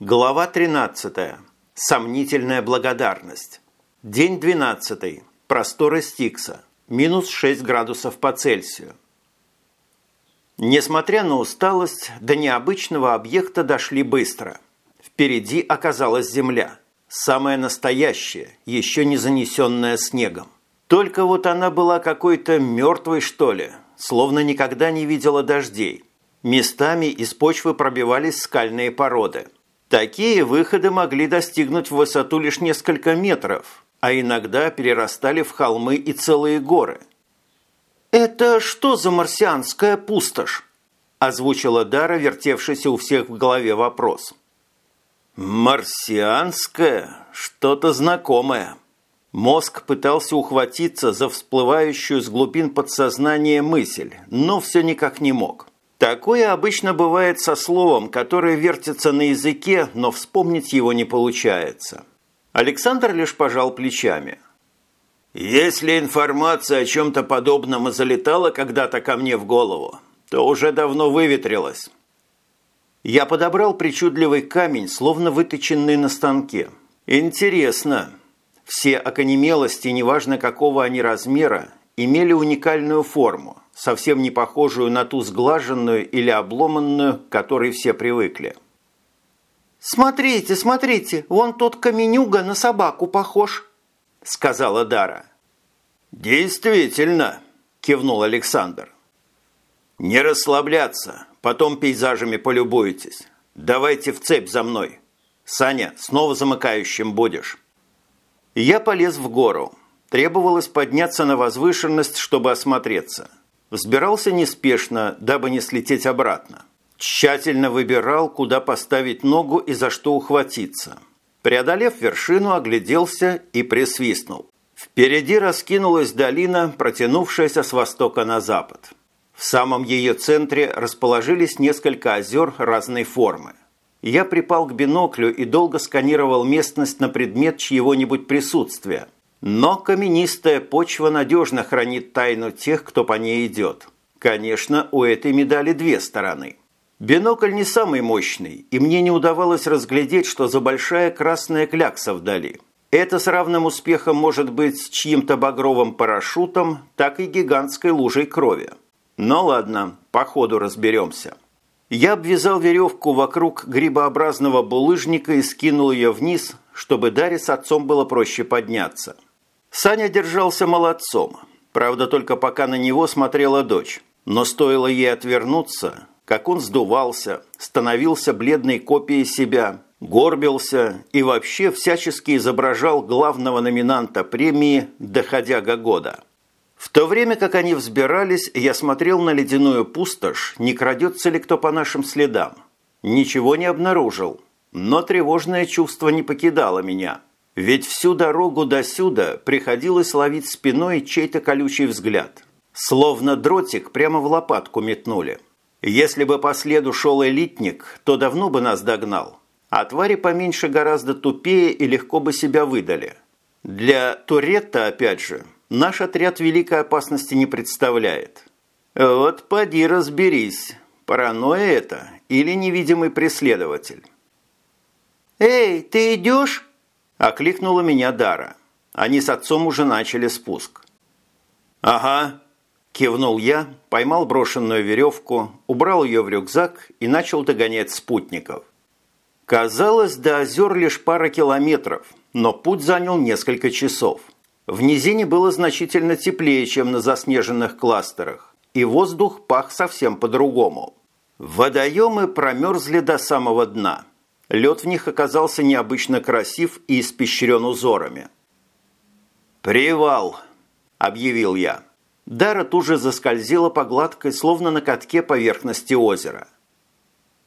Глава 13. Сомнительная благодарность. День 12. Просторы Стикса. Минус 6 градусов по Цельсию. Несмотря на усталость, до необычного объекта дошли быстро. Впереди оказалась земля. Самая настоящая, еще не занесенная снегом. Только вот она была какой-то мертвой, что ли, словно никогда не видела дождей. Местами из почвы пробивались скальные породы – Такие выходы могли достигнуть в высоту лишь несколько метров, а иногда перерастали в холмы и целые горы. «Это что за марсианская пустошь?» – озвучила Дара, вертевшийся у всех в голове вопрос. «Марсианская? Что-то знакомое». Мозг пытался ухватиться за всплывающую с глубин подсознания мысль, но все никак не мог. Такое обычно бывает со словом, которое вертится на языке, но вспомнить его не получается. Александр лишь пожал плечами. «Если информация о чем-то подобном и залетала когда-то ко мне в голову, то уже давно выветрилась». Я подобрал причудливый камень, словно выточенный на станке. «Интересно. Все оконемелости, неважно какого они размера, имели уникальную форму совсем не похожую на ту сглаженную или обломанную, к которой все привыкли. «Смотрите, смотрите, вон тот каменюга на собаку похож», – сказала Дара. «Действительно», – кивнул Александр. «Не расслабляться, потом пейзажами полюбуетесь. Давайте в цепь за мной. Саня, снова замыкающим будешь». Я полез в гору. Требовалось подняться на возвышенность, чтобы осмотреться – Взбирался неспешно, дабы не слететь обратно. Тщательно выбирал, куда поставить ногу и за что ухватиться. Преодолев вершину, огляделся и присвистнул. Впереди раскинулась долина, протянувшаяся с востока на запад. В самом ее центре расположились несколько озер разной формы. Я припал к биноклю и долго сканировал местность на предмет чьего-нибудь присутствия, но каменистая почва надежно хранит тайну тех, кто по ней идет. Конечно, у этой медали две стороны. Бинокль не самый мощный, и мне не удавалось разглядеть, что за большая красная клякса вдали. Это с равным успехом может быть чьим-то багровым парашютом, так и гигантской лужей крови. Но ладно, по ходу разберемся. Я обвязал веревку вокруг грибообразного булыжника и скинул ее вниз, чтобы Даре с отцом было проще подняться. Саня держался молодцом. Правда, только пока на него смотрела дочь. Но стоило ей отвернуться, как он сдувался, становился бледной копией себя, горбился и вообще всячески изображал главного номинанта премии «Доходяга года». В то время как они взбирались, я смотрел на ледяную пустошь, не крадется ли кто по нашим следам. Ничего не обнаружил, но тревожное чувство не покидало меня – ведь всю дорогу до сюда приходилось ловить спиной чей-то колючий взгляд. Словно дротик прямо в лопатку метнули. Если бы по следу шел элитник, то давно бы нас догнал. А твари поменьше гораздо тупее и легко бы себя выдали. Для Туретта, опять же, наш отряд великой опасности не представляет. Вот поди разберись, паранойя это или невидимый преследователь. «Эй, ты идешь?» Окликнула меня Дара. Они с отцом уже начали спуск. «Ага», – кивнул я, поймал брошенную веревку, убрал ее в рюкзак и начал догонять спутников. Казалось, до озер лишь пара километров, но путь занял несколько часов. В низине было значительно теплее, чем на заснеженных кластерах, и воздух пах совсем по-другому. Водоемы промерзли до самого дна – Лед в них оказался необычно красив и испещрен узорами. «Привал!» – объявил я. Дара тут же заскользила по гладкой, словно на катке поверхности озера.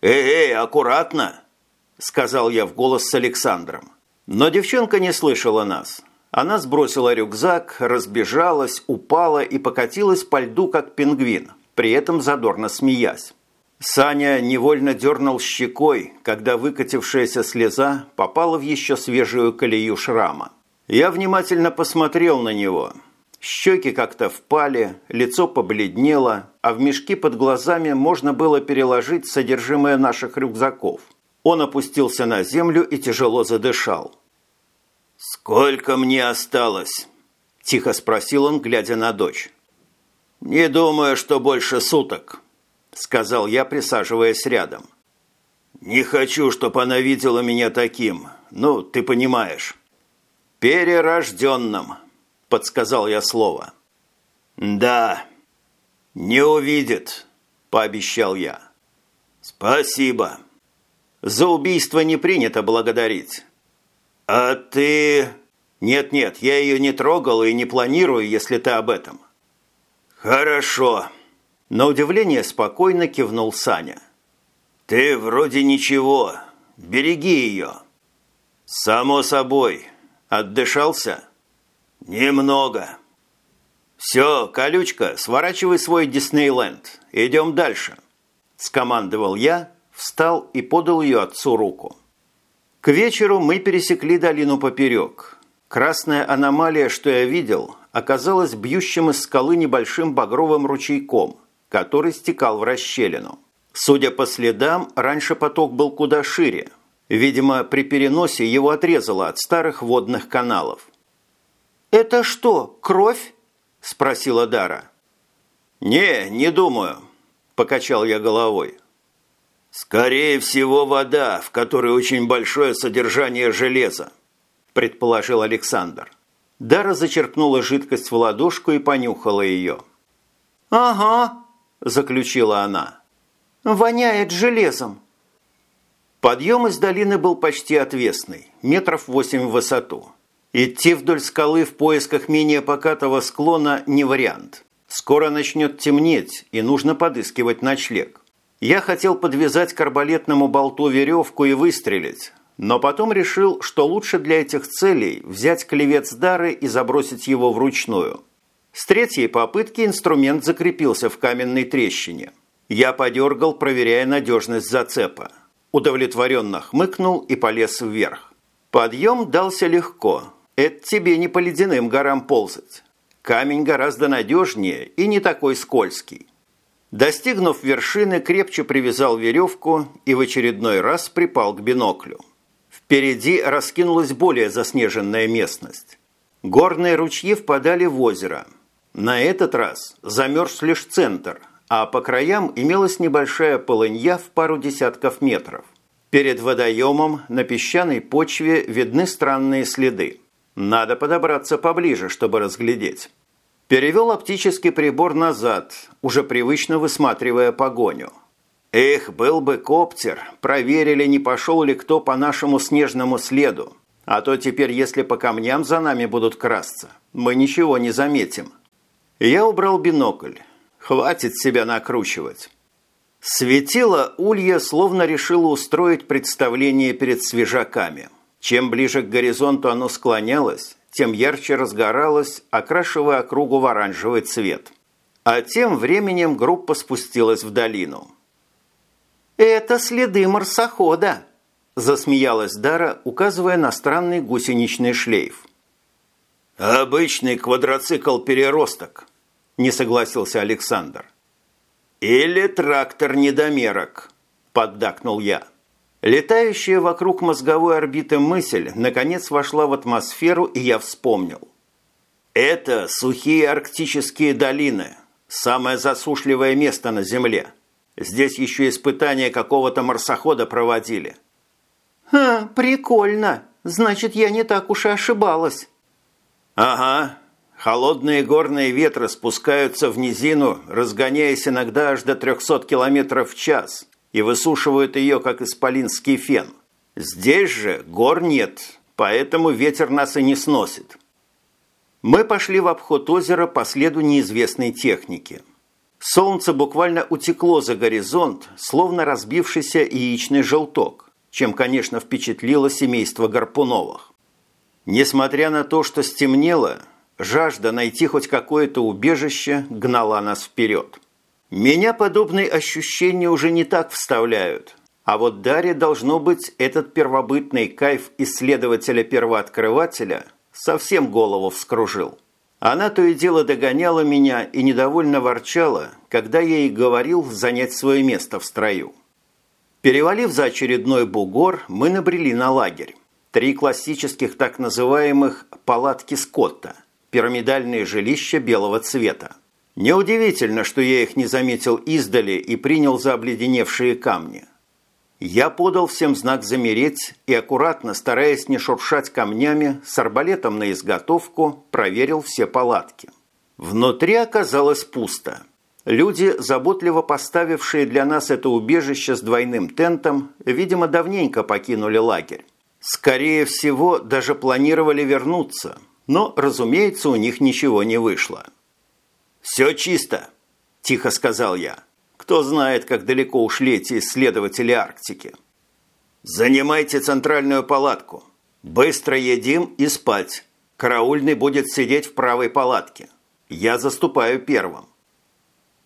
«Эй, эй, аккуратно!» – сказал я в голос с Александром. Но девчонка не слышала нас. Она сбросила рюкзак, разбежалась, упала и покатилась по льду, как пингвин, при этом задорно смеясь. Саня невольно дернул щекой, когда выкатившаяся слеза попала в еще свежую колею шрама. Я внимательно посмотрел на него. Щеки как-то впали, лицо побледнело, а в мешки под глазами можно было переложить содержимое наших рюкзаков. Он опустился на землю и тяжело задышал. «Сколько мне осталось?» – тихо спросил он, глядя на дочь. «Не думаю, что больше суток», – сказал я, присаживаясь рядом. «Не хочу, чтобы она видела меня таким. Ну, ты понимаешь». «Перерожденным», – подсказал я слово. «Да, не увидит», – пообещал я. «Спасибо». «За убийство не принято благодарить». «А ты...» «Нет-нет, я ее не трогал и не планирую, если ты об этом». «Хорошо». На удивление спокойно кивнул Саня. «Ты вроде ничего. Береги ее». «Само собой. Отдышался?» «Немного». «Все, колючка, сворачивай свой Диснейленд. Идем дальше», – скомандовал я, встал и подал ее отцу руку. К вечеру мы пересекли долину поперек. Красная аномалия, что я видел, оказалась бьющим из скалы небольшим багровым ручейком, который стекал в расщелину. Судя по следам, раньше поток был куда шире. Видимо, при переносе его отрезало от старых водных каналов. «Это что, кровь?» – спросила Дара. «Не, не думаю», – покачал я головой. «Скорее всего, вода, в которой очень большое содержание железа», – предположил Александр. Дара зачерпнула жидкость в ладошку и понюхала ее. «Ага», – заключила она. «Воняет железом». Подъем из долины был почти отвесный, метров восемь в высоту. Идти вдоль скалы в поисках менее покатого склона не вариант. Скоро начнет темнеть, и нужно подыскивать ночлег. Я хотел подвязать к арбалетному болту веревку и выстрелить, но потом решил, что лучше для этих целей взять клевец дары и забросить его вручную. С третьей попытки инструмент закрепился в каменной трещине. Я подергал, проверяя надежность зацепа. Удовлетворенно хмыкнул и полез вверх. Подъем дался легко, это тебе не по ледяным горам ползать. Камень гораздо надежнее и не такой скользкий. Достигнув вершины, крепче привязал веревку и в очередной раз припал к биноклю. Впереди раскинулась более заснеженная местность. Горные ручьи впадали в озеро. На этот раз замерз лишь центр, а по краям имелась небольшая полынья в пару десятков метров. Перед водоемом на песчаной почве видны странные следы. Надо подобраться поближе, чтобы разглядеть. Перевел оптический прибор назад, уже привычно высматривая погоню. Эх, был бы коптер, проверили, не пошел ли кто по нашему снежному следу. А то теперь, если по камням за нами будут красться, мы ничего не заметим. Я убрал бинокль. Хватит себя накручивать. Светило Улья словно решила устроить представление перед свежаками – чем ближе к горизонту оно склонялось, тем ярче разгоралось, окрашивая округу в оранжевый цвет. А тем временем группа спустилась в долину. «Это следы марсохода», – засмеялась Дара, указывая на странный гусеничный шлейф. «Обычный квадроцикл-переросток», – не согласился Александр. «Или трактор-недомерок», – поддакнул я. Летающая вокруг мозговой орбиты мысль наконец вошла в атмосферу, и я вспомнил. Это сухие арктические долины, самое засушливое место на Земле. Здесь еще испытания какого-то марсохода проводили. «Ха, прикольно. Значит, я не так уж и ошибалась». «Ага. Холодные горные ветры спускаются в низину, разгоняясь иногда аж до 300 км в час и высушивают ее, как исполинский фен. Здесь же гор нет, поэтому ветер нас и не сносит. Мы пошли в обход озера по следу неизвестной техники. Солнце буквально утекло за горизонт, словно разбившийся яичный желток, чем, конечно, впечатлило семейство Гарпуновых. Несмотря на то, что стемнело, жажда найти хоть какое-то убежище гнала нас вперед. Меня подобные ощущения уже не так вставляют. А вот Дарья, должно быть, этот первобытный кайф исследователя-первооткрывателя совсем голову вскружил. Она то и дело догоняла меня и недовольно ворчала, когда я ей говорил занять свое место в строю. Перевалив за очередной бугор, мы набрели на лагерь. Три классических так называемых «палатки Скотта» – пирамидальные жилища белого цвета. Неудивительно, что я их не заметил издали и принял за обледеневшие камни. Я подал всем знак замереть и, аккуратно, стараясь не шуршать камнями, с арбалетом на изготовку проверил все палатки. Внутри оказалось пусто. Люди, заботливо поставившие для нас это убежище с двойным тентом, видимо, давненько покинули лагерь. Скорее всего, даже планировали вернуться, но, разумеется, у них ничего не вышло. «Все чисто», – тихо сказал я. «Кто знает, как далеко ушли эти исследователи Арктики». «Занимайте центральную палатку. Быстро едим и спать. Караульный будет сидеть в правой палатке. Я заступаю первым».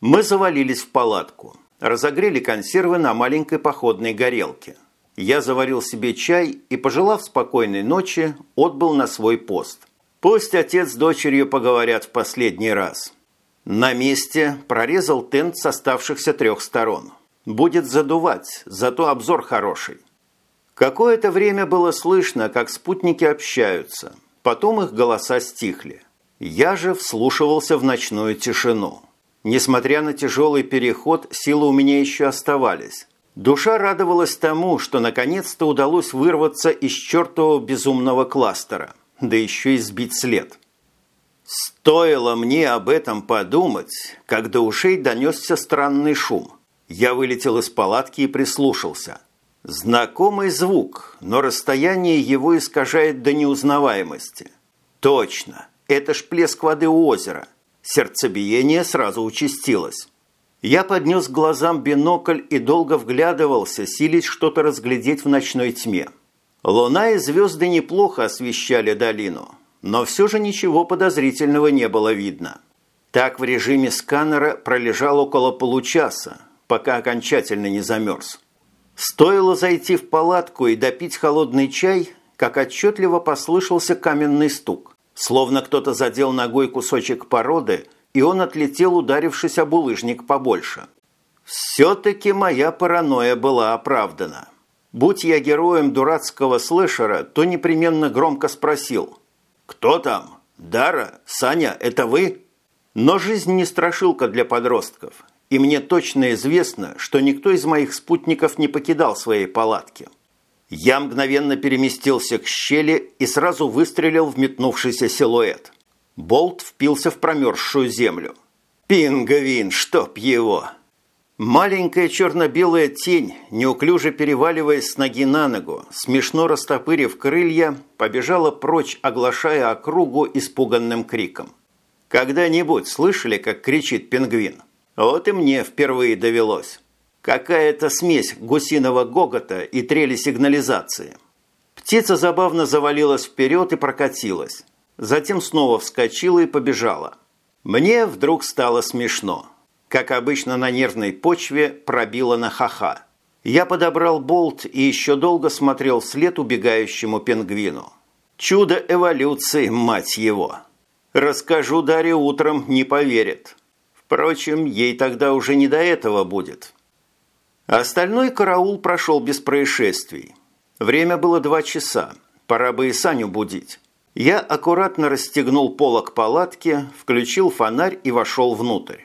Мы завалились в палатку. Разогрели консервы на маленькой походной горелке. Я заварил себе чай и, пожелав спокойной ночи, отбыл на свой пост. Пусть отец с дочерью поговорят в последний раз. На месте прорезал тент с оставшихся трех сторон. Будет задувать, зато обзор хороший. Какое-то время было слышно, как спутники общаются. Потом их голоса стихли. Я же вслушивался в ночную тишину. Несмотря на тяжелый переход, силы у меня еще оставались. Душа радовалась тому, что наконец-то удалось вырваться из чертового безумного кластера, да еще и сбить след. Стоило мне об этом подумать, как до ушей донесся странный шум. Я вылетел из палатки и прислушался. Знакомый звук, но расстояние его искажает до неузнаваемости. Точно, это ж плеск воды у озера. Сердцебиение сразу участилось. Я поднес глазам бинокль и долго вглядывался, силясь что-то разглядеть в ночной тьме. Луна и звезды неплохо освещали долину – но все же ничего подозрительного не было видно. Так в режиме сканера пролежал около получаса, пока окончательно не замерз. Стоило зайти в палатку и допить холодный чай, как отчетливо послышался каменный стук, словно кто-то задел ногой кусочек породы, и он отлетел, ударившись об улыжник побольше. Все-таки моя паранойя была оправдана. Будь я героем дурацкого слэшера, то непременно громко спросил – «Кто там? Дара? Саня, это вы?» Но жизнь не страшилка для подростков, и мне точно известно, что никто из моих спутников не покидал своей палатки. Я мгновенно переместился к щели и сразу выстрелил в метнувшийся силуэт. Болт впился в промерзшую землю. «Пингвин, чтоб его!» Маленькая черно-белая тень, неуклюже переваливаясь с ноги на ногу, смешно растопырив крылья, побежала прочь, оглашая округу испуганным криком. Когда-нибудь слышали, как кричит пингвин? Вот и мне впервые довелось. Какая-то смесь гусиного гогота и трели сигнализации. Птица забавно завалилась вперед и прокатилась. Затем снова вскочила и побежала. Мне вдруг стало смешно как обычно на нервной почве, пробило на ха-ха. Я подобрал болт и еще долго смотрел вслед убегающему пингвину. Чудо эволюции, мать его! Расскажу Даре утром, не поверит. Впрочем, ей тогда уже не до этого будет. Остальной караул прошел без происшествий. Время было два часа. Пора бы и Саню будить. Я аккуратно расстегнул полок палатки, включил фонарь и вошел внутрь.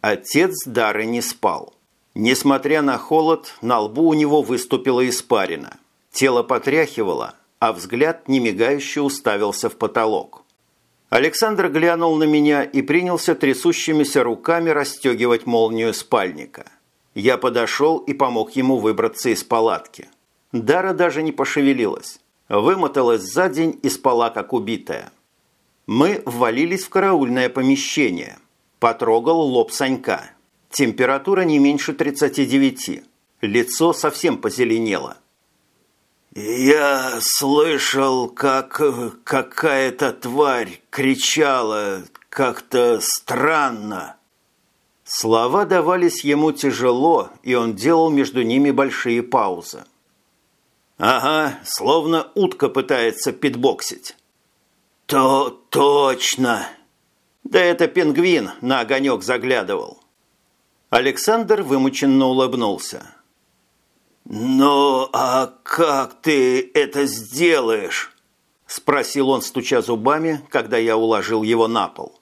Отец Дары не спал. Несмотря на холод, на лбу у него выступила испарина. Тело потряхивало, а взгляд немигающе уставился в потолок. Александр глянул на меня и принялся трясущимися руками расстегивать молнию спальника. Я подошел и помог ему выбраться из палатки. Дара даже не пошевелилась. Вымоталась за день и спала, как убитая. Мы ввалились в караульное помещение – Потрогал лоб Санька. Температура не меньше 39. Лицо совсем позеленело. «Я слышал, как какая-то тварь кричала как-то странно». Слова давались ему тяжело, и он делал между ними большие паузы. «Ага, словно утка пытается питбоксить». «То точно!» Да это пингвин на огонек заглядывал. Александр вымученно улыбнулся. «Ну, а как ты это сделаешь?» – спросил он, стуча зубами, когда я уложил его на пол.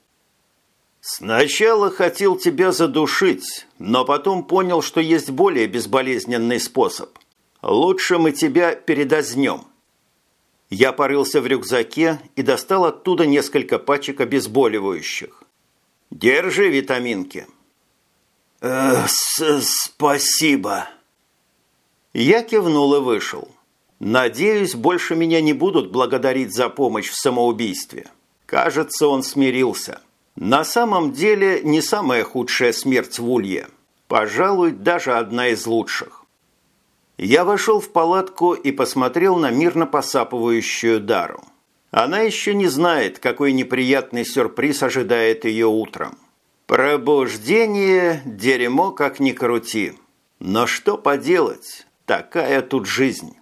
«Сначала хотел тебя задушить, но потом понял, что есть более безболезненный способ. Лучше мы тебя передознем». Я порылся в рюкзаке и достал оттуда несколько пачек обезболивающих. «Держи витаминки». «Э, «Спасибо». Я кивнул и вышел. Надеюсь, больше меня не будут благодарить за помощь в самоубийстве. Кажется, он смирился. На самом деле, не самая худшая смерть в Улье. Пожалуй, даже одна из лучших. Я вошел в палатку и посмотрел на мирно посапывающую Дару. Она еще не знает, какой неприятный сюрприз ожидает ее утром. Пробуждение – дерьмо как ни крути. Но что поделать? Такая тут жизнь.